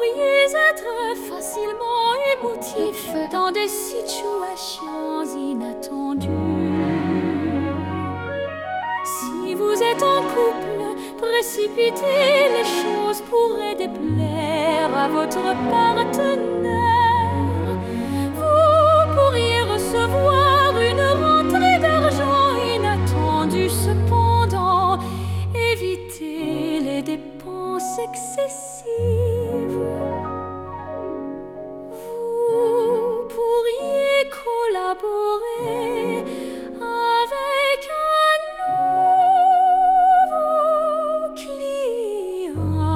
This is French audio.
pourriez être facilement émotif dans des situations inattendues. Si vous êtes en couple, précipiter les choses pourrait déplaire à votre partenaire. Vous pourriez recevoir une rentrée d'argent inattendue cependant. Évitez les dépenses excessives. far.